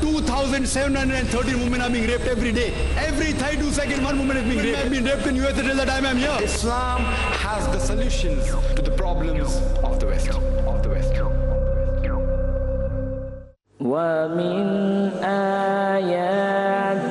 2,713 women are being raped every day. Every 32 seconds, one woman is being raped. I've been raped in US until the time I'm here. Islam has the solutions to the problems of the West. Of the West. ومن آياته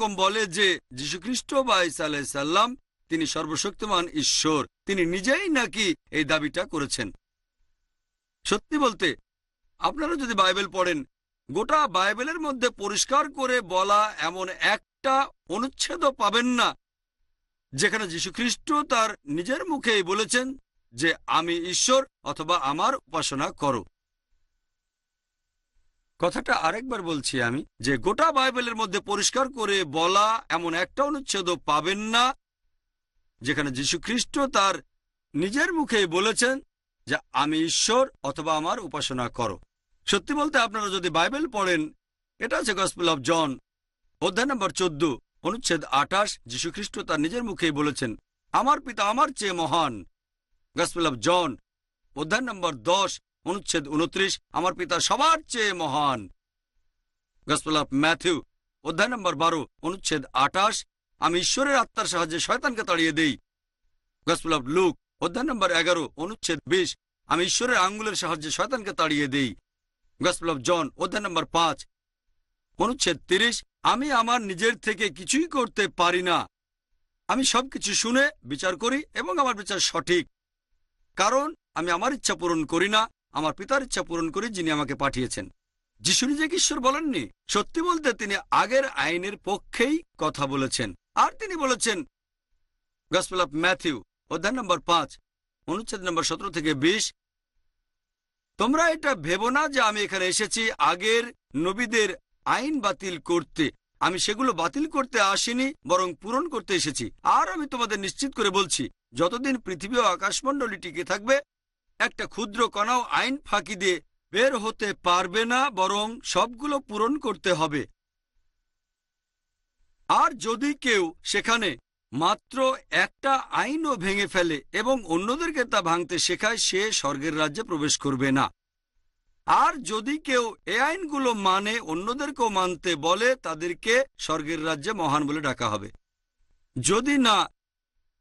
এরকম বলে যে, যীশুখ্রিস্ট বা ইসা আলাইসাল্লাম তিনি সর্বশক্তিমান ঈশ্বর। তিনি নিজেই নাকি এই দাবিটা করেছেন। সত্যি বলতে, আপনারা যদি বাইবেল পড়েন, গোটা বাইবেলের মধ্যে পরিষ্কার করে বলা এমন একটা অনুচ্ছেদও পাবেন না, যেখানে যীশুখ্রিস্ট তার নিজের মুখেই বলেছেন যে, আমি ঈশ্বর অথবা আমার উপাসনা করো। কথাটা আরেকবার বলছি আমি, যে গোটা বাইবেলের মধ্যে পরিষ্কার করে বলা এমন একটা অনুচ্ছেদ পাবেন না, যেখানে যীশুখ্রিস্ট তার নিজের মুখেই বলেছেন যে, আমি ঈশ্বর অথবা আমার উপাসনা করো। সত্যি বলতে আপনারা যদি বাইবেল পড়েন, এটা আছে গসপেল অফ জন অধ্যায় নম্বর চোদ্দ, অনুচ্ছেদ আঠাশ, যীশুখ্রিস্ট তার নিজের মুখেই বলেছেন, আমার পিতা আমার চেয়ে মহান। গসপেল অফ জন অধ্যায় নম্বর দশ অনুচ্ছেদ উনত্রিশ, আমার পিতা সবার চেয়ে মহান। গসপেল অফ ম্যাথিউ অধ্যায় নম্বর বারো, অনুচ্ছেদ আঠাশ, আমি ঈশ্বরের আত্মার সাহায্যে শয়তানকে তাড়িয়ে দেই। গসপেল অফ লুক অধ্যায় নম্বর এগারো, অনুচ্ছেদ বিশ, আমি ঈশ্বরের আঙ্গুলের সাহায্যে শয়তানকে তাড়িয়ে দেই। গসপেল অফ জন অধ্যায় নম্বর পাঁচ, অনুচ্ছেদ তিরিশ, আমি আমার নিজের থেকে কিছুই করতে পারি না। আমি সবকিছু শুনে বিচার করি এবং আমার বিচার সঠিক। কারণ আমি আমার ইচ্ছা পূরণ করি না আমার পিতার ইচ্ছা পূরণ করি যিনি আমাকে পাঠিয়েছেন। যিশু নিজেকে ঈশ্বর বলেননি। সত্যি বলতে তিনি আগের আইনের পক্ষেই কথা বলেছেন। আর তিনি বলেছেন গসপেল অফ ম্যাথিউ অধ্যায় নম্বর পাঁচ, অনুচ্ছেদ নম্বর সতেরো থেকে বিশ, তোমরা এটা ভেবো না যে আমি এখানে এসেছি আগের নবীদের আইন বাতিল করতে। আমি সেগুলো বাতিল করতে আসিনি, বরং পূরণ করতে এসেছি। আর আমি তোমাদের নিশ্চিত করে বলছি, যতদিন পৃথিবী ও আকাশমণ্ডলী টিকে থাকবে একটা ক্ষুদ্র কণাও আইন ফাঁকি দিয়ে বের হতে পারবে না, বরং সবগুলো পূরণ করতে হবে। আর যদি কেউ সেখানে মাত্র একটা আইনও ভেঙে ফেলে এবং অন্যদেরকে তা ভাঙতে শেখায়, সে স্বর্গের রাজ্যে প্রবেশ করবে না। আর যদি কেউ এ আইনগুলো মানে অন্যদেরকেও মানতে বলে, তাদেরকে স্বর্গের রাজ্যে মহান বলে ডাকা হবে। যদি না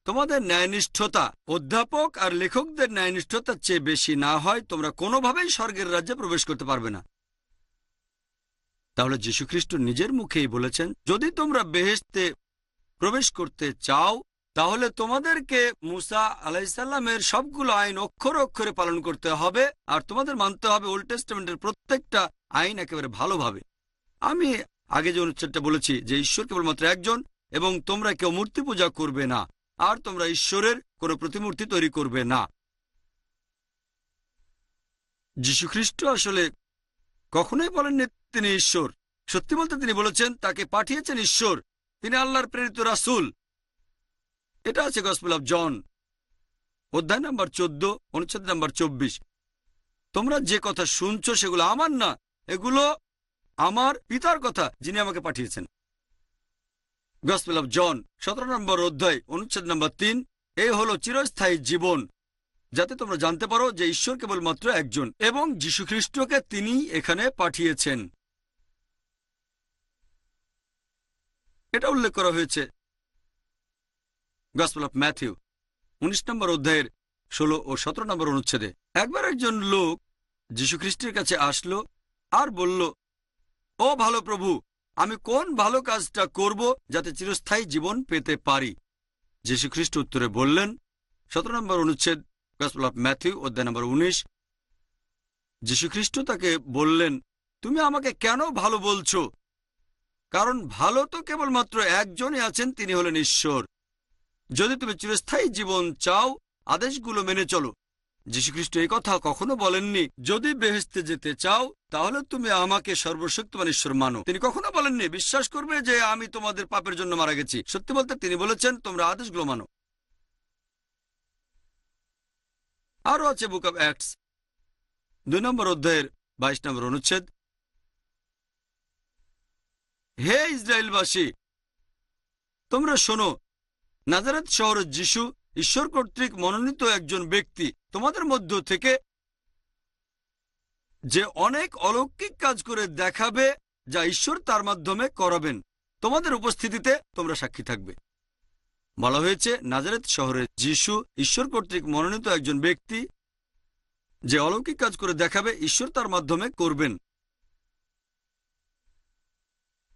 তোমাদের ন্যায়নিষ্ঠতা অধ্যাপক আর লেখকদের ন্যায়নিষ্ঠতার চেয়ে বেশি না হয় তোমরা কোনোভাবেই স্বর্গের রাজ্যে প্রবেশ করতে পারবে না। তাহলে যীশুখ্রিস্ট নিজের মুখেই বলেছেন, যদি তোমরা বেহেস্তে প্রবেশ করতে চাও, তাহলে তোমাদেরকে মুসা আলাইসাল্লামের সবগুলো আইন অক্ষর অক্ষরে পালন করতে হবে, আর তোমাদের মানতে হবে ওল্ড টেস্টমেন্টের প্রত্যেকটা আইন একেবারে ভালোভাবে। আমি আগে যে অনুচ্ছেদটা বলেছি, যে ঈশ্বর কেবলমাত্র একজন এবং তোমরা কেউ মূর্তি পূজা করবে না আর তোমরা ঈশ্বরের কোনো প্রতিমূর্তি তৈরি করবে না। যীশুখ্রিস্ট আসলে কখনোই বলেননি তিনি ঈশ্বর। সত্যি বলতে তিনি বলেছেন, তাকে পাঠিয়েছেন ঈশ্বর। তিনি আল্লাহর প্রেরিত রাসুল। এটা আছে গসপেল অফ জন অধ্যায় নাম্বার চোদ্দ, অনুচ্ছেদ নাম্বার চব্বিশ। তোমরা যে কথা শুনছো সেগুলো আমার না, এগুলো আমার পিতার কথা যিনি আমাকে পাঠিয়েছেন। গসপেল অফ জন সতেরো নম্বর অধ্যায়, অনুচ্ছেদ নম্বর তিন, এই হলো চিরস্থায়ী জীবন। যাতে তোমরা জানতে পারো যে ঈশ্বর কেবলমাত্র একজন, এবং যীশু খ্রিস্টকে তিনি এখানে পাঠিয়েছেন। এটা উল্লেখ করা হয়েছে। গসপেল অফ ম্যাথিউ উনিশ নম্বর অধ্যায়ের ষোলো ও সতেরো নম্বর অনুচ্ছেদে। একবার একজন লোক যীশু খ্রিস্টের কাছে আসলো আর বলল, ও ভালো প্রভু আমি কোন ভালো কাজটা করব যাতে চিরস্থায়ী জীবন পেতে পারি? খ্রিস্ট উত্তরে বললেন, সতেরো নম্বর অনুচ্ছেদ গসপেল অফ ম্যাথিউ অধ্যায় নম্বর উনিশ। যীশু খ্রিস্ট তাকে বললেন, তুমি আমাকে কেন ভালো বলছো? কারণ ভালো তো কেবলমাত্র একজনই আছেন, তিনি হলেন ঈশ্বর। যদি তুমি চিরস্থায়ী জীবন চাও, আদেশগুলো মেনে চলো। যীশুখ্রিস্ট এই কথা কখনো বলেননি। যদি বেহেস্তে যেতে চাও তাহলে তুমি আমাকে সর্বশক্তিমান ঈশ্বর মানো। তিনি কখনো বলেননি, বিশ্বাস করবে যে আমি তোমাদের পাপের জন্য মারা গেছি। সত্যি বলতে তিনি বলেছেন, তোমরা আদেশগুলো মানো। আরও আছে বুক অব অ্যাক্টস। দুই নম্বর অধ্যায়ের বাইশ নম্বর অনুচ্ছেদ। হে ইসরায়েলবাসী, তোমরা শোনো নাজারাত শহরের যিশু ঈশ্বর কর্তৃক মনোনীত একজন ব্যক্তি তোমাদের মধ্য থেকে যে অনেক অলৌকিক কাজ করে দেখাবে যা ঈশ্বর তার মাধ্যমে করাবেন। তোমাদের উপস্থিতিতে তোমরা সাক্ষী থাকবে। বলা হয়েছে, নাজারেত শহরের যিশু ঈশ্বর কর্তৃক মনোনীত একজন ব্যক্তি যে অলৌকিক কাজ করে দেখাবে, ঈশ্বর তার মাধ্যমে করবেন।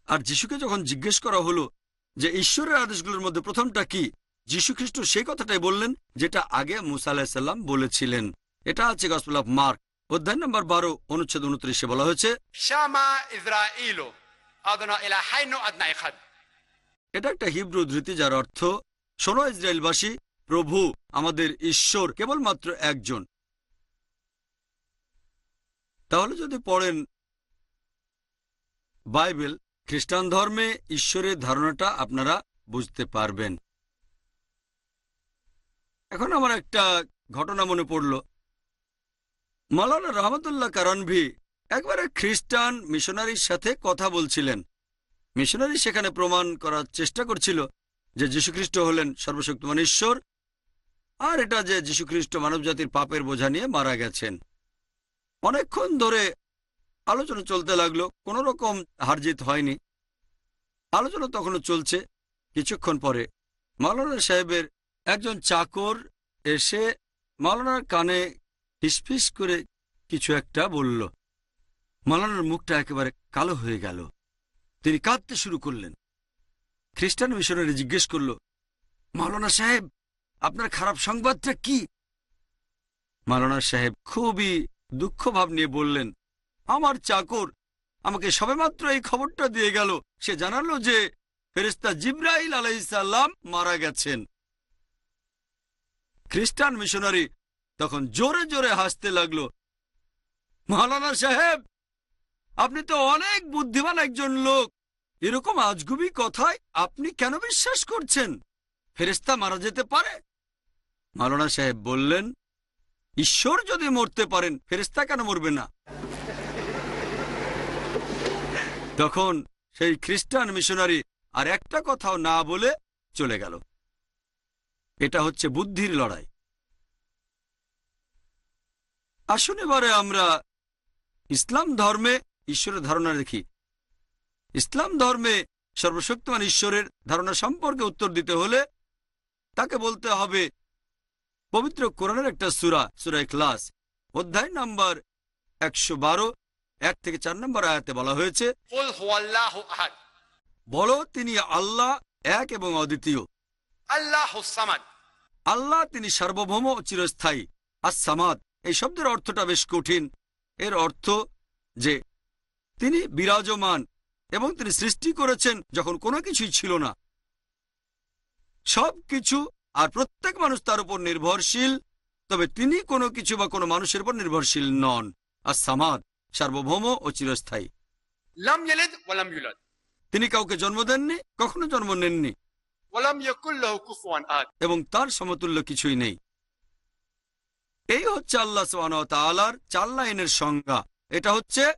আর যিশুকে যখন জিজ্ঞেস করা হলো যে ঈশ্বরের আদেশগুলোর মধ্যে প্রথমটা কি, যীশু খ্রিস্ট সেই কথাটাই বললেন যেটা আগে মুসা আলাহিসাল্লাম বলেছিলেন। এটা আছে গসপেল অফ মার্ক অধ্যায় নম্বর বারো অনুচ্ছেদ উনত্রিশে বলা হয়েছে. এটা একটা হিব্রু ধৃতি যার অর্থ শোনো ইসরায়েলবাসী প্রভু আমাদের ঈশ্বর কেবলমাত্র একজন। তাহলে যদি পড়েন বাইবেল খ্রিস্টান ধর্মে ঈশ্বরের ধারণাটা আপনারা বুঝতে পারবেন। এখন আমার একটা ঘটনা মনে পড়ল। মালানা রহমতুল্লাহ কারণভি একবারে খ্রিস্টান মিশনারির সাথে কথা বলছিলেন। মিশনারি সেখানে প্রমাণ করার চেষ্টা করছিল যে যীশুখ্রিস্ট হলেন সর্বশক্তিমান ঈশ্বর, আর এটা যে যীশুখ্রিস্ট মানবজাতির পাপের বোঝা নিয়ে মারা গেছেন। অনেকক্ষণ ধরে আলোচনা চলতে লাগল, কোনো রকম হারজিত হয়নি। আলোচনা তখনও চলছে, কিছুক্ষণ পরে মাওলানা সাহেবের একজন চাকর এসে মাওলানার কানে ফিসফিস করে কিছু একটা বলল। মাওলানার মুখটা একেবারে কালো হয়ে গেল। তিনি কাঁদতে শুরু করলেন। খ্রিস্টান মিশনারি জিজ্ঞেস করল মাওলানা সাহেব, আপনার খারাপ সংবাদটা কি? মাওলানা সাহেব খুবই দুঃখ ভাব নিয়ে বললেন, আমার চাকর আমাকে সবেমাত্র এই খবরটা দিয়ে গেল। সে জানালো যে ফেরেস্তা জিব্রাইল আলাইসাল্লাম মারা গেছেন। খ্রিস্টান মিশনারি তখন জোরে জোরে হাসতে লাগল। মাওলানা সাহেব, আপনি তো অনেক বুদ্ধিমান একজন লোক। এরকম আজগুবি কথায় আপনি কেন বিশ্বাস করছেন? ফেরেস্তা মারা যেতে পারে। মালানা সাহেব বললেন, ঈশ্বর যদি মরতে পারেন ফেরেস্তা কেন মরবে না? তখন সেই খ্রিস্টান মিশনারি আর একটা কথাও না বলে চলে গেল। এটা হচ্ছে বুদ্ধির লড়াই। আসুন এবারে আমরা ইসলাম ধর্মে ঈশ্বরের ধারণা দেখি ইসলাম ধর্মে সর্বশক্তিমান ঈশ্বরের ধারণা সম্পর্কে উত্তর দিতে হলে তাকে বলতে হবে পবিত্র কোরআনের একটা সুরা সুরায় ক্লাস অধ্যায় নাম্বার একশো বারো এক থেকে চার নম্বর আয়াতে বলা হয়েছে বলো তিনি আল্লাহ এক এবং অদ্বিতীয়। আল্লাহ আল্লাহ তিনি সার্বভৌম চিরস্থায়ী। আর সামাদ এই শব্দের অর্থটা বেশ কঠিন। এর অর্থ যে তিনি বিরাজমান এবং তিনি সৃষ্টি করেছেন যখন কোনো কিছুই ছিল না। সব কিছু আর প্রত্যেক মানুষ তার উপর নির্ভরশীল তবে তিনি কোনো কিছু বা কোনো মানুষের উপর নির্ভরশীল নন। আর সামাদ সার্বভৌম ও চিরস্থায়ী। তিনি কাউকে জন্ম দেননি কখনো জন্ম নেননি। এবং তার সমতুল্য কিছুই নেই। এই হচ্ছে আল্লাহ তালার চার লাইনের সংজ্ঞা। এটা হচ্ছে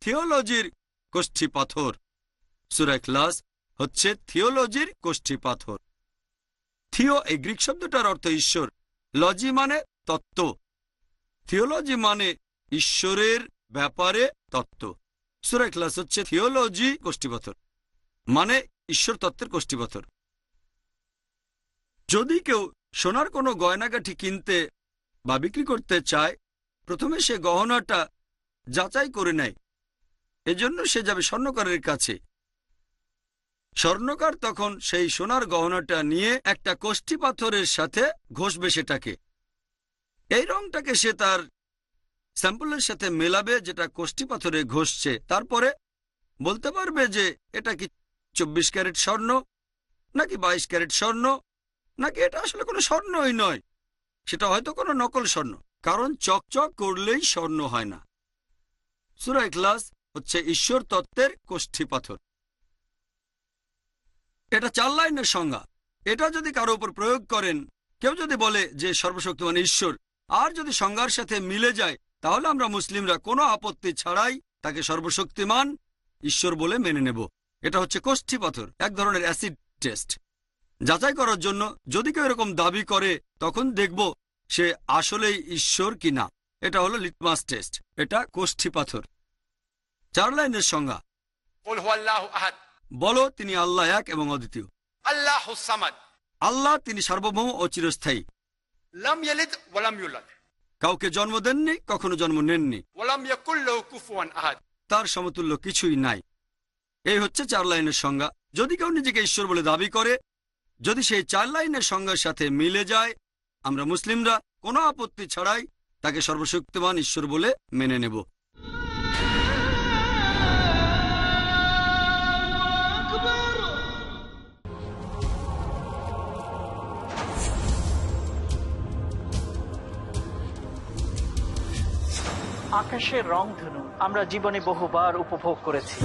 থিওলজির কোষ্ঠী পাথর। সুরা ক্লাস হচ্ছে থিওলজির কোষ্ঠী পাথর। থিও, এই গ্রিক শব্দটার অর্থ ঈশ্বর। লজি মানে তত্ত্ব। থিওলজি মানে ঈশ্বরের ব্যাপারে তত্ত্ব। সুরা ক্লাস হচ্ছে থিওলজি কোষ্ঠীপাথর মানে ঈশ্বর তত্ত্বের কোষ্ঠীপাথর যদি কেউ সোনার কোনো গয়নাগাঠি কিনতে বা বিক্রি করতে চায়, প্রথমে সে গহনাটা যাচাই করে নেয়। এজন্য সে যাবে স্বর্ণকারের কাছে। স্বর্ণকার তখন সেই সোনার গহনাটা নিয়ে একটা কোষ্ঠী পাথরের সাথে ঘষবে সেটাকে। এই রংটাকে সে তার স্যাম্পলের সাথে মেলাবে যেটা কোষ্ঠী পাথরে ঘষছে। তারপরে বলতে পারবে যে, এটা কি চব্বিশ ক্যারেট স্বর্ণ, নাকি বাইশ ক্যারেট স্বর্ণ, নাকি এটা আসলে কোনো স্বর্ণই নয়? সেটা হয়তো কোনো নকল স্বর্ণ, কারণ চকচক করলেই স্বর্ণ হয় না। সুরা ক্লাস হচ্ছে ঈশ্বর তত্ত্বের কোষ্ঠী পাথর। এটা চার লাইনের সংজ্ঞা। এটা যদি কারও উপর প্রয়োগ করেন, কেউ যদি বলে যে সর্বশক্তিমান ঈশ্বর, আর যদি সংজ্ঞার সাথে মিলে যায়, তাহলে আমরা মুসলিমরা কোনো আপত্তি ছাড়াই তাকে সর্বশক্তিমান ঈশ্বর বলে মেনে নেব। এটা হচ্ছে কোষ্ঠী পাথর, এক ধরনের অ্যাসিড টেস্ট। যাচাই করার জন্য যদি কেউ এরকম দাবি করে তখন দেখব সে আসলেই ঈশ্বর কিনা। এটা হলো লিটমাস টেস্ট এটা কোষ্ঠী পাথর। চার লাইনের সংজ্ঞা। বলো তিনি আল্লাহ এক এবং অদ্বিতীয়। আল্লাহ আল্লাহ তিনি সার্বভৌম ও চিরস্থায়ী। কাউকে জন্ম দেননি কখনো জন্ম নেননি। তার সমতুল্য কিছুই নাই। এই হচ্ছে চার লাইনের সংজ্ঞা। যদি কেউ নিজেকে ঈশ্বর বলে দাবি করে যদি সেই চার লাইনের সংজ্ঞার সাথে মিলে যায়, আমরা মুসলিমরা কোনো আপত্তি ছাড়াই তাকে সর্বশক্তিমান ঈশ্বর বলে মেনে নেব। আকাশের রং রংধনু আমরা জীবনে বহুবার উপভোগ করেছি।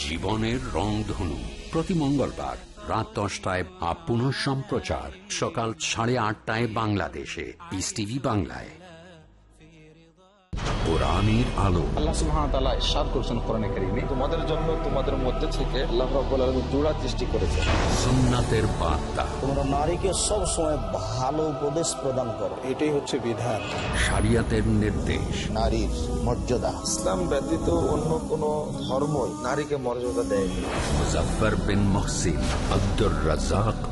জীবনের রংধনু প্রতি মঙ্গলবার রাত দশটায় আপ পুনঃ সম্প্রচার সকাল সাড়ে আটটায় বাংলাদেশে। পিস টিভি বাংলায়। কোরআনের আলো। আল্লাহ সুবহানাহু ওয়া তাআলা ইরশাদ করেছেন কোরআনে কারীমে। তোমাদের জন্য তোমাদের মধ্যে থেকে আল্লাহ রাব্বুল আলামিন জোড়া সৃষ্টি করেছেন। সুন্নাতের বার্তা। তোমরা নারীকে সব সময় ভালো উপদেশ প্রদান করো। এটাই হচ্ছে বিধান। শরিয়াতের নির্দেশ। নারীর মর্যাদা। ইসলাম ব্যতীত অন্য কোন ধর্মই নারীকে মর্যাদা দেয়নি। Mujaffar bin Mohsin Abdur Razzak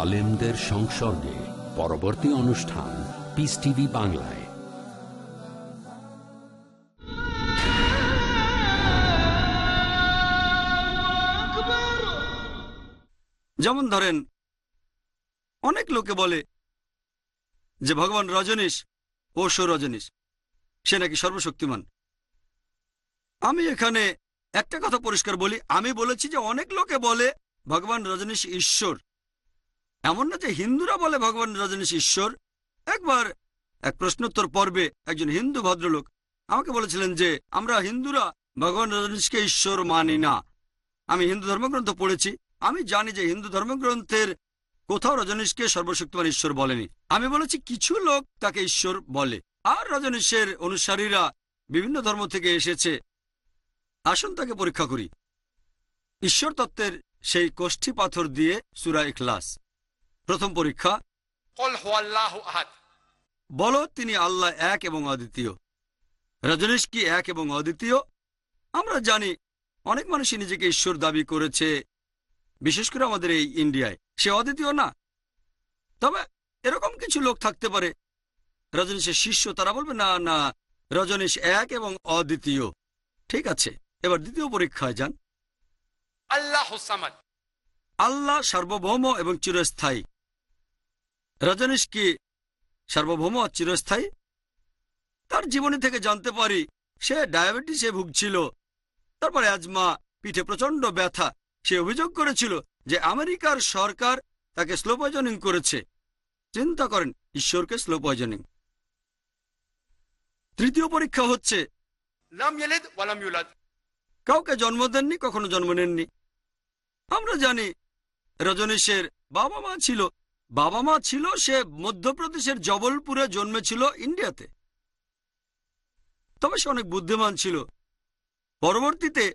আলেমদের সংসর্গে পরবর্তী অনুষ্ঠান পিস টিভি বাংলায়। যেমন ধরেন, অনেক লোকে বলে যে, ভগবান রজনীশ ও রজনীশ, সে নাকি সর্বশক্তিমান। আমি এখানে একটা কথা পরিষ্কার বলি। আমি বলেছি যে, অনেক লোকে বলে, ভগবান রজনীশ ঈশ্বর। এমন না যে হিন্দুরা বলে ভগবান রজনীশ ঈশ্বর। একবার এক প্রশ্নোত্তর পর্বে একজন হিন্দু ভদ্রলোক আমাকে বলেছিলেন যে, আমরা হিন্দুরা ভগবান রজনীশকে ঈশ্বর মানি না। আমি হিন্দু ধর্মগ্রন্থ পড়েছি। আমি জানি যে হিন্দু ধর্মগ্রন্থের কোথাও রজনীশকে সর্বশক্তিমান ঈশ্বর বলেনি। আমি বলেছি কিছু লোক তাকে ঈশ্বর বলে। আর রজনীশের অনুসারীরা বিভিন্ন ধর্ম থেকে এসেছে। আসুন তাকে পরীক্ষা করি। ঈশ্বর তত্ত্বের সেই কোষ্ঠী পাথর দিয়ে সুরা ইখলাস। প্রথম পরীক্ষা বল তিনি আল্লাহ এক এবং অদ্বিতীয়। রজনীশ কি এক এবং অদ্বিতীয়? আমরা জানি অনেক মানুষই নিজেকে ঈশ্বর দাবি করেছে বিশেষ করে আমাদের এই ইন্ডিয়ায়। সে অদ্বিতীয় না। তবে এরকম কিছু লোক থাকতে পারে। রজনীশের শিষ্য তারা বলবে না না রজনীশ এক এবং অদ্বিতীয়। ঠিক আছে এবার দ্বিতীয় পরীক্ষায় যান। আল্লাহ আল্লাহ সার্বভৌম এবং চিরস্থায়ী। রজনীশ কি সার্বভৌম চিরস্থায়ী? তার জীবনী থেকে জানতে পারি সে ডায়াবেটিসে ভুগছিল। তারপরে আজমা পিঠে প্রচণ্ড ব্যথা। সে অভিযোগ করেছিল যে আমেরিকার সরকার তাকে স্লো পয়জনিং করেছে। চিন্তা করেন ঈশ্বরকে স্লো পয়জনিং। তৃতীয় পরীক্ষা হচ্ছে। কাউকে জন্ম দেননি কখনো জন্ম নেননি। আমরা জানি রজনীশের বাবা মা ছিল বাবা মা ছিল, সে মধ্যপ্রদেশের জবলপুরে জন্মেছিল ইন্ডিয়াতে। তবে সে অনেক বুদ্ধিমান ছিল। পরবর্তীতে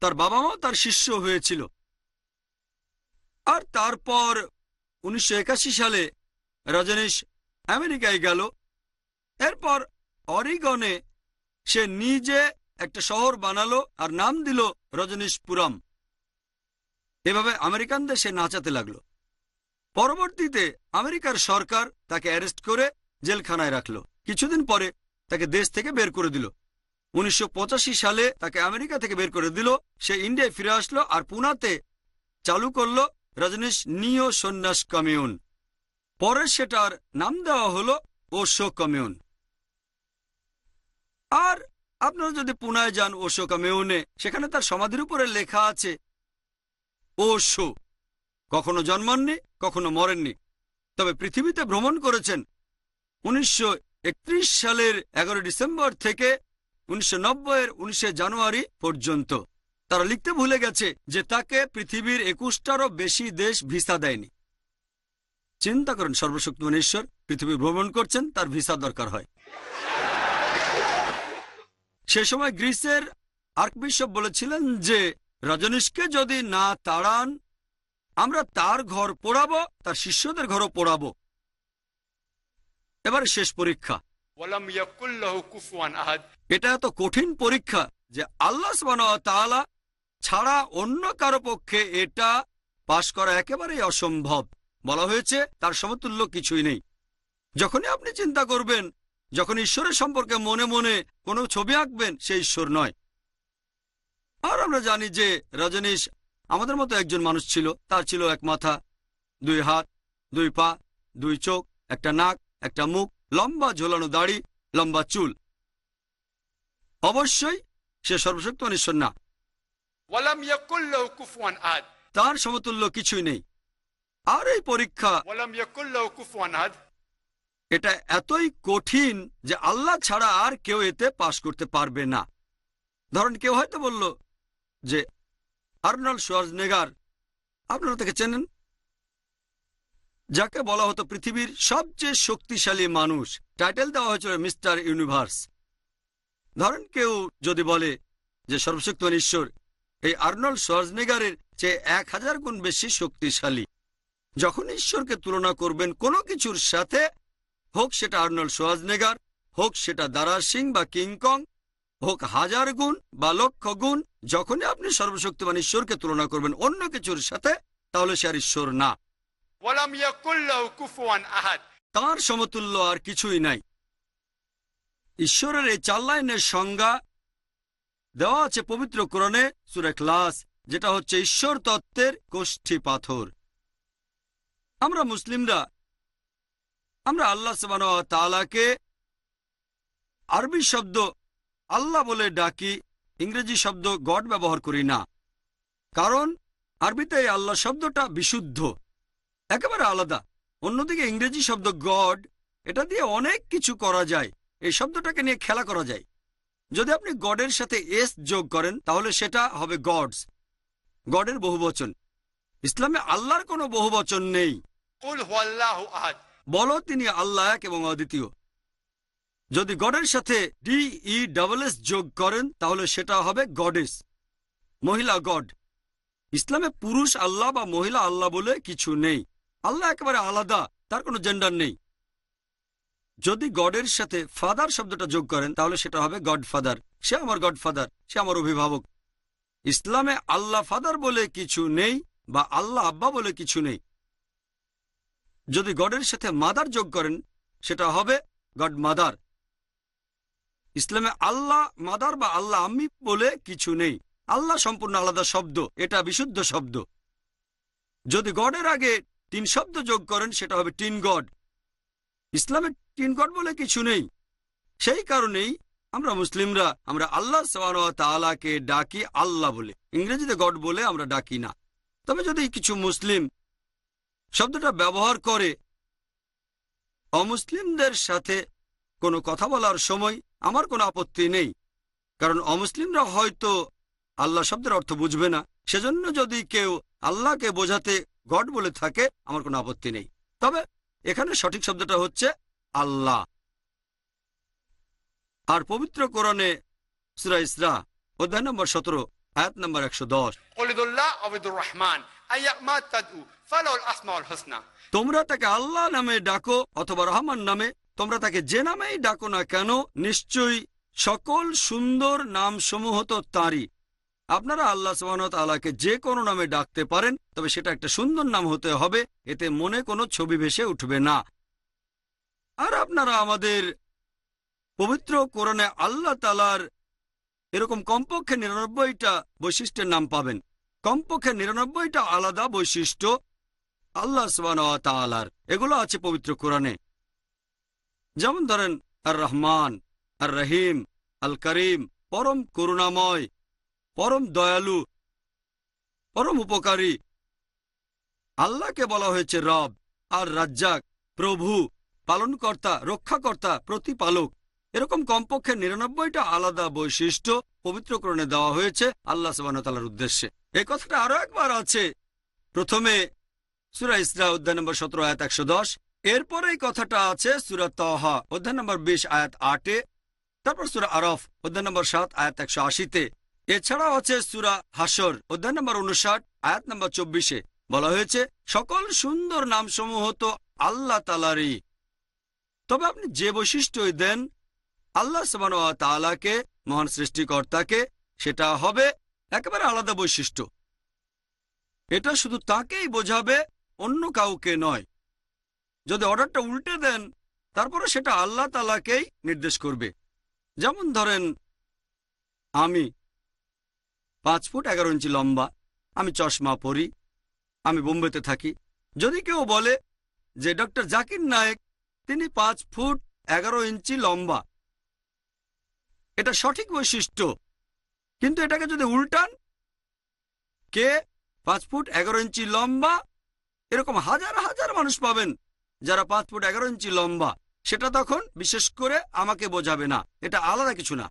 তার বাবা মা তার শিষ্য হয়েছিল। আর তারপর উনিশশো একাশি সালে রজনীশ আমেরিকায় গেল। এরপর অরিগনে সে নিজে একটা শহর বানালো আর নাম দিল রজনীশপুরম। এভাবে আমেরিকানদের সে নাচাতে লাগল। পরবর্তীতে আমেরিকার সরকার তাকে অ্যারেস্ট করে জেলখানায় রাখল। কিছুদিন পরে তাকে দেশ থেকে বের করে দিল। উনিশশো পঁচাশি সালে তাকে আমেরিকা থেকে বের করে দিল, সে ইন্ডিয়ায় ফিরে আসলো আর পুনাতে চালু করল রজনীশ নিও সন্ন্যাস কমিউন। পরে সেটার নাম দেওয়া হলো ওশো কমিউন। আর আপনারা যদি পুনায় যান ওশো কমিউনে, সেখানে তার সমাধির উপরে লেখা আছে, ওশো। কখনো জন্মাননি, কখনো মরেননি। তবে পৃথিবীতে ভ্রমণ করেছেন উনিশশো একত্রিশ সালের এগারো ডিসেম্বর থেকে উনিশশো এর উনিশে জানুয়ারি পর্যন্ত। তারা লিখতে ভুলে গেছে যে তাকে পৃথিবীর একুশটারও বেশি দেশ ভিসা দেয়নি। চিন্তা করেন সর্বশক্তিমান ঈশ্বর, পৃথিবী ভ্রমণ করছেন, তার ভিসা দরকার হয়। সে সময় গ্রিসের আর্কবিশপ বলেছিলেন যে, রজনীশকে যদি না তাড়ান আমরা তার ঘর পোড়াবো তার শিষ্যদের ঘরও পোড়াবো। এবার শেষ পরীক্ষা। এটা এত কঠিন পরীক্ষা যে আল্লাহ ছাড়া অন্য কারও পক্ষে এটা পাশ করা একেবারেই অসম্ভব। বলা হয়েছে তার সমতুল্য কিছুই নেই। যখনই আপনি চিন্তা করবেন যখন ঈশ্বরের সম্পর্কে মনে মনে কোনো ছবি আঁকবেন সেই ঈশ্বর নয়। আর আমরা জানি যে রজনীশ আমাদের মতো একজন মানুষ ছিল তার ছিল এক মাথা দুই হাত দুই পা দুই চোখ একটা নাক একটা মুখ লম্বা ঝোলানো দাড়ি লম্বা চুল। অবশ্যই সে সর্বশক্ত অনিশ্বর না তার সমতুল্য কিছুই নেই। আর এই পরীক্ষা এটা এতই কঠিন যে আল্লাহ ছাড়া আর কেউ এতে পাশ করতে পারবে না। ধরেন কেউ হয়তো বলল যে আর্নল্ড সোয়ার্জনেগার আপনারা তাকে চেনেন? যাকে বলা হতো পৃথিবীর সবচেয়ে শক্তিশালী মানুষ। টাইটেল দেওয়া হয়েছিল মিস্টার ইউনিভার্স। ধরেন কেউ যদি বলে যে সর্বশক্তিমান ঈশ্বর, এই আর্নল্ড সোয়ার্জনেগারের চেয়ে এক হাজার গুণ বেশি শক্তিশালী। যখন ঈশ্বরকে তুলনা করবেন কোনো কিছুর সাথে, হোক সেটা আর্নল্ড সোয়াজনেগার হোক সেটা দারা সিং বা কিংকং হোক হাজার গুণ বা লক্ষ গুণ যখনই আপনি সর্বশক্তিমান ঈশ্বরকে তুলনা করবেন অন্য কিছুর সাথে তাহলে সে আর ঈশ্বর না। তার সমতুল্য আর কিছুই নাই। ঈশ্বরের এই চাল্লাইনের সংজ্ঞা দেওয়া আছে পবিত্র কোরণে সুরে ক্লাস যেটা হচ্ছে ঈশ্বর তত্ত্বের গোষ্ঠী পাথর। আমরা মুসলিমরা আমরা আল্লাহ সবান তালাকে আরবি শব্দ আল্লাহ বলে ডাকি ইংরেজি শব্দ গড ব্যবহার করি না। কারণ আরবিতে এই আল্লাহ শব্দটা বিশুদ্ধ। একেবারে আলাদা। অন্যদিকে ইংরেজি শব্দ গড এটা দিয়ে অনেক কিছু করা যায়। এই শব্দটাকে নিয়ে খেলা করা যায়। যদি আপনি গডের সাথে এস যোগ করেন তাহলে সেটা হবে গডস। গডের বহুবচন। ইসলামে আল্লাহর কোনো বহুবচন নেই। বলো তিনি আল্লাহ এক এবং অদ্বিতীয়। যদি গডের সাথে ডি ই ডাবল এস যোগ করেন, তাহলে সেটা হবে গডেস, মহিলা গড। ইসলামে পুরুষ আল্লাহ বা মহিলা আল্লাহ বলে কিছু নেই। আল্লাহ একেবারে আলাদা, তার কোনো জেন্ডার নেই। যদি গডের সাথে ফাদার শব্দটা যোগ করেন, তাহলে সেটা হবে গড ফাদার সে আমার গড ফাদার সে আমার অভিভাবক। ইসলামে আল্লাহ ফাদার বলে কিছু নেই বা আল্লাহ আব্বা বলে কিছু নেই। যদি গডের সাথে মাদার যোগ করেন, সেটা হবে গড মাদার ইসলামে আল্লাহ, মাদার বা আল্লাহ আম্মি বলে কিছু নেই। আল্লাহ সম্পূর্ণ আলাদা শব্দ, এটা বিশুদ্ধ শব্দ। যদি গডের আগে তিন শব্দ যোগ করেন, সেটা হবে টিন গড। ইসলামে টিন গড বলে কিছু নেই। সেই কারণেই আমরা মুসলিমরা, আমরা আল্লাহ তাআলাকে ডাকি আল্লাহ বলে। ইংরেজিতে গড বলে আমরা ডাকি না। তবে যদি কিছু মুসলিম শব্দটা ব্যবহার করে, অমুসলিমদের সাথে কোনো কথা বলার সময় আমার কোনো আপত্তি নেই। কারণ অমুসলিমরা হয়তো আল্লাহ শব্দের অর্থ বুঝবে না। সেজন্য যদি কেউ আল্লাহকে বোঝাতে গড বলে থাকে আমার কোনো আপত্তি নেই। তবে এখানে সঠিক শব্দটা হচ্ছে আল্লাহ। আর পবিত্র কোরণে সুরা ইসরা অধ্যায় নম্বর সতেরো আয়াত নম্বর একশো দশ। রহমান তোমরা তাকে আল্লাহ নামে ডাকো অথবা রহমান নামে তোমরা তাকে যে নামেই ডাকো না কেন, নিশ্চয়ই সকল সুন্দর নাম সমূহ তো তাঁরই। আপনারা আল্লাহ আল্লাহকে যে কোনো নামে ডাকতে পারেন, তবে সেটা একটা সুন্দর নাম হতে হবে, এতে মনে কোনো ছবি ভেসে উঠবে না। আর আপনারা আমাদের পবিত্র কোরআনে আল্লাহ তালার এরকম কমপক্ষে নিরানব্বইটা বৈশিষ্ট্যের নাম পাবেন। কমপক্ষে নিরানব্বইটা আলাদা বৈশিষ্ট্য আল্লাহ তালার এগুলো আছে পবিত্র কোরআনে। যেমন ধরেন আর রহমান আর রহিম আল করিম পরম করুণাময়, পরম দয়ালু, পরম উপকারী। আল্লাহকে বলা হয়েছে রব, আর রাজ্জাক, প্রভু, পালনকর্তা, রক্ষাকর্তা, প্রতিপালক। এরকম কমপক্ষে নিরানব্বইটা আলাদা বৈশিষ্ট্য পবিত্রকরণে দেওয়া হয়েছে আল্লাহ সুবাহতালার উদ্দেশ্যে। এই কথাটা আরও একবার আছে। প্রথমে, সুরা ইসরা অধ্যায় নম্বর সতেরো, আয়াত একশো দশ। এরপরে এই কথাটা আছে সুরা তহা অধ্যায় নম্বর বিশ, আয়াত আটে। তারপর সুরা আরফ, অধ্যায় নম্বর সাত, আয়াত একশো আশিতে। এছাড়াও আছে সুরা হাসর অধ্যায় নম্বর উনষাট আয়াত নম্বর চব্বিশে। বলা হয়েছে, সকল সুন্দর নামসমূহ তো আল্লাহ তালারই তবে আপনি যে বৈশিষ্ট্যই দেন, আল্লাহ সবান তালাকে মহান সৃষ্টিকর্তাকে, সেটা হবে একেবারে আলাদা বৈশিষ্ট্য। এটা শুধু তাকেই বোঝাবে, অন্য কাউকে নয়। যদি অর্ডারটা উল্টে দেন, তারপরে সেটা আল্লাহ তালাকেই নির্দেশ করবে। যেমন ধরেন, আমি পাঁচ ফুট এগারো ইঞ্চি লম্বা, আমি চশমা পরি, আমি বোম্বেতে থাকি। যদি কেউ বলে যে ডক্টর জাকির নায়েক, তিনি পাঁচ ফুট এগারো ইঞ্চি লম্বা, এটা সঠিক বৈশিষ্ট্য, কিন্তু এটাকে যদি উল্টান, কে পাঁচ ফুট এগারো ইঞ্চি লম্বা, এরকম হাজার হাজার মানুষ পাবেন। যারা পাঁচ ফুট এগারো ইঞ্চি লম্বা, সেটা তখন বিশেষ করে আমাকে বোঝাবে না। এটা আলাদা কিছু না।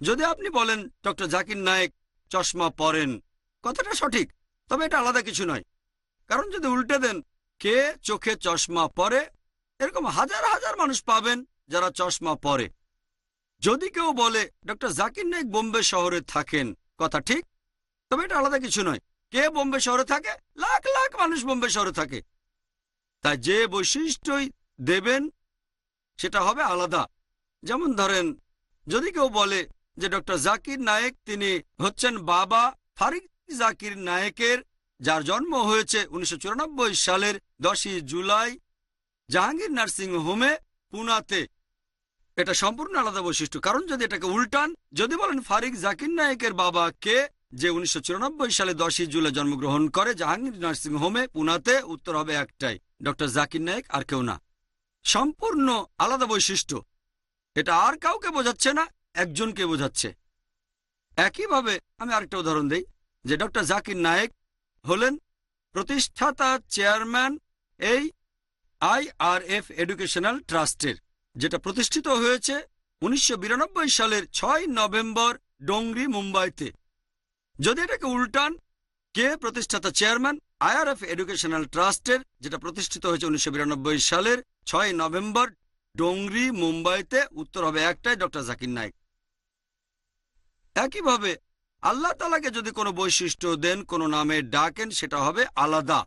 যদি আপনি বলেন, ডক্টর জাকির নায়েক চশমা পরেন, কথাটা সঠিক, তবে এটা আলাদা কিছু নয়। কারণ যদি উল্টে দেন, কে চোখে চশমা পরে? এরকম হাজার হাজার মানুষ পাবেন যারা চশমা পরে। যদি কেউ বলে, ডক্টর জাকির নাইক বোম্বে শহরে থাকেন, কথা ঠিক, তবে এটা আলাদা কিছু নয়। কে বোম্বে শহরে থাকে? লাখ লাখ মানুষ বোম্বে শহরে থাকে। তাই যে বৈশিষ্ট্যই দেবেন, সেটা হবে আলাদা। যেমন ধরেন, যদি কেউ বলে যে ডক্টর জাকির নায়েক তিনি হচ্ছেন বাবা ফারিক জাকির নায়েকের, যার জন্ম হয়েছে উনিশশো চুরানব্বই সালের দশই জুলাই জাহাঙ্গীর নার্সিং হোমে পুনাতে। এটা সম্পূর্ণ আলাদা বৈশিষ্ট্য। কারণ যদি এটাকে উল্টান, যদি বলেন ফারিক জাকির নায়েকের বাবা কে, যে উনিশশো চুরানব্বই সালে দশই জুলাই জন্মগ্রহণ করে জাহাঙ্গীর নার্সিং হোমে পুনাতে, উত্তর হবে একটাই। ডক্টর জাকির নায়েক আর কেউ না। সম্পূর্ণ আলাদা বৈশিষ্ট্য। এটা আর কাউকে বোঝাচ্ছে না, একজনকে বোঝাচ্ছে। একইভাবে আমি আরেকটা উদাহরণ দিই, যে ডক্টর জাকির নায়েক হলেন প্রতিষ্ঠাতা চেয়ারম্যান এই আইআরএফ এডুকেশনাল ট্রাস্টের, যেটা প্রতিষ্ঠিত হয়েছে উনিশশো বিরানব্বই সালের ছয় নভেম্বর ডোংরি মুম্বাইতে। যদি এটাকে উল্টান, কে প্রতিষ্ঠাতা চেয়ারম্যান? আইআরএফ এডুকেশনাল ট্রাস্টের যেটা প্রতিষ্ঠিত হয়েছে উনিশশো বিরানব্বই সালের ছয় নভেম্বর, ডোংরি, মুম্বাইতে উত্তর হবে একটাই ডক্টর জাকির নাইক একইভাবে আল্লাহ তালাকে যদি কোনো বৈশিষ্ট্য দেন, কোনো নামে ডাকেন, সেটা হবে আলাদা।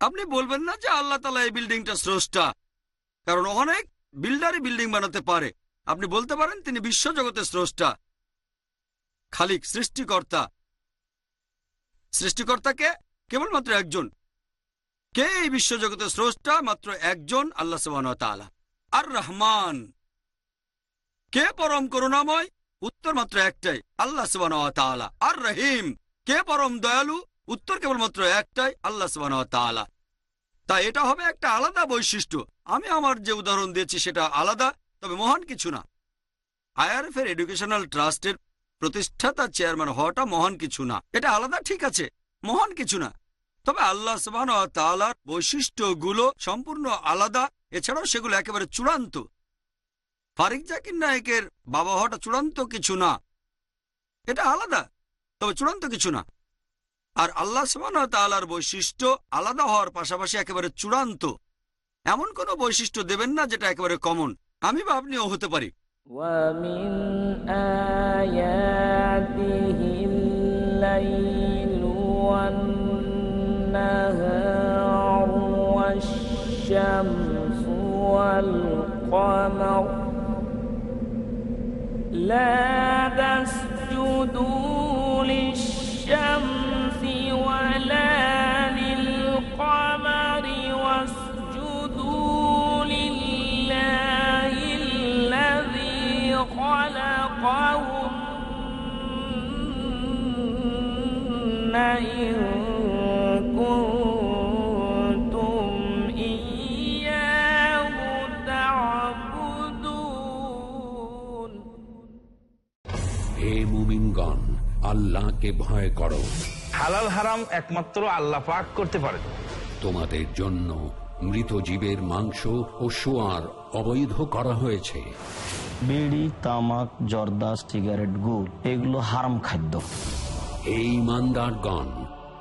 আপনি বলবেন না যে আল্লাহ তালা এই বিল্ডিংটা স্রষ্টা, কারণ অনেক বিল্ডারই বিল্ডিং বানাতে পারে। আপনি বলতে পারেন তিনি বিশ্বজগতের স্রষ্টা, খালিক, সৃষ্টিকর্তা। সৃষ্টিকর্তাকে কেবলমাত্র একজন। কে এই বিশ্বজগতের স্রষ্টা? মাত্র একজন, আল্লাহ সুবাহ আর রহমান কে পরম করুণাময়? উত্তর মাত্র একটাই, আল্লাহ সুবাহ আর রহিম কে পরম দয়ালু? উত্তর কেবলমাত্র একটাই, আল্লাহ সুবাহ তাই এটা হবে একটা আলাদা বৈশিষ্ট্য। আমি আমার যে উদাহরণ দিয়েছি সেটা আলাদা, তবে মহান কিছু না। আইআরএফ এর এডুকেশনাল ট্রাস্টের প্রতিষ্ঠাতা চেয়ারম্যান হওয়াটা মহান কিছু না। এটা আলাদা, ঠিক আছে। মহান কিছু না তবে আল্লাহ সুবাহ তালার বৈশিষ্ট্যগুলো সম্পূর্ণ আলাদা এছাড়াও সেগুলো একেবারে চূড়ান্ত ফারিক জাকির নায়কের বাবা হওয়াটা চূড়ান্ত কিছু না এটা আলাদা তবে চূড়ান্ত কিছু না আর আল্লাহ সুবাহ তালার বৈশিষ্ট্য আলাদা হওয়ার পাশাপাশি একেবারে চূড়ান্ত এমন কোনো বৈশিষ্ট্য দেবেন না যেটা একেবারে কমন আমি বা আপনিও হতে পারি ومن آياته الليل والنهار والشمس والقمر لا تسجدوا للشمس ولا للقمر واسجدوا لله الذي خلقهن إن মুমিনগণ আল্লাহকে ভয় করো। হালাল হারাম একমাত্র আল্লাহ পাক করতে পারে। তোমাদের জন্য মৃত জীবের মাংস ও সোয়ার অবৈধ করা হয়েছে। বিড়ি তামাক জর্দা সিগারেট গুড় এগুলো হারাম খাদ্য। এই ইমানদারগণ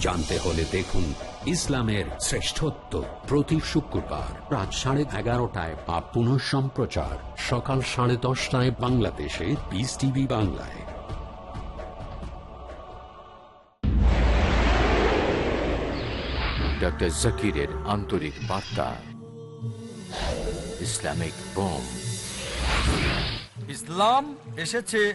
জানতে হলে দেখুন ইসলামের শ্রেষ্ঠত্ব প্রতি শুক্রবার রাত সাড়ে এগারোটায় বা পুনঃ সম্প্রচার সকাল সাড়ে দশটায় বাংলাদেশে পিস টিভি বাংলায়। ডক্টর জাকিরের আন্তরিক বার্তা। Islamic bomb. ইসলাম এসেছে